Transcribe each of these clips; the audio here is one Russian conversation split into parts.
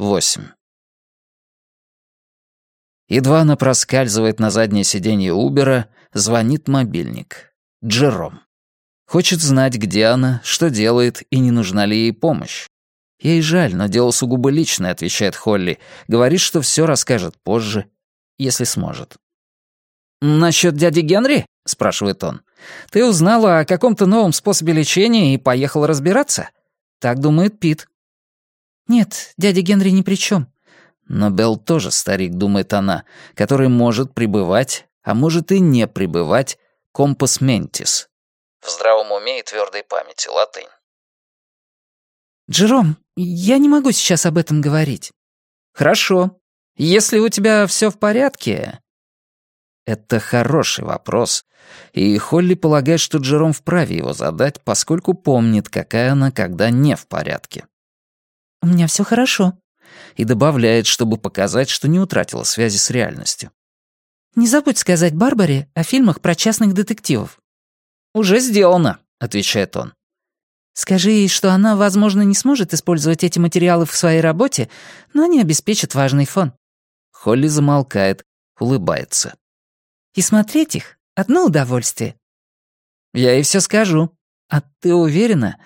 8. Едва она проскальзывает на заднее сиденье Убера, звонит мобильник. Джером. Хочет знать, где она, что делает и не нужна ли ей помощь. Ей жаль, но дело сугубо личное, отвечает Холли. Говорит, что все расскажет позже, если сможет. «Насчет дяди Генри?» — спрашивает он. «Ты узнала о каком-то новом способе лечения и поехала разбираться?» Так думает Пит. «Нет, дядя Генри ни при чем. Но Белл тоже старик, думает она, который может пребывать, а может и не пребывать, компас ментис. В здравом уме и твердой памяти, латынь. «Джером, я не могу сейчас об этом говорить». «Хорошо. Если у тебя все в порядке...» Это хороший вопрос, и Холли полагает, что Джером вправе его задать, поскольку помнит, какая она, когда не в порядке. «У меня все хорошо», и добавляет, чтобы показать, что не утратила связи с реальностью. «Не забудь сказать Барбаре о фильмах про частных детективов». «Уже сделано», — отвечает он. «Скажи ей, что она, возможно, не сможет использовать эти материалы в своей работе, но они обеспечат важный фон». Холли замолкает, улыбается. И смотреть их — одно удовольствие. Я ей все скажу. А ты уверена?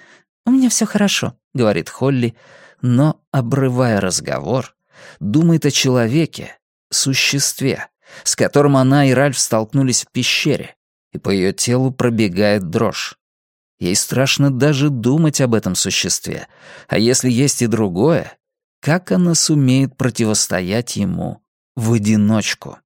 У меня все хорошо, говорит Холли, но, обрывая разговор, думает о человеке, существе, с которым она и Ральф столкнулись в пещере, и по ее телу пробегает дрожь. Ей страшно даже думать об этом существе, а если есть и другое, как она сумеет противостоять ему в одиночку?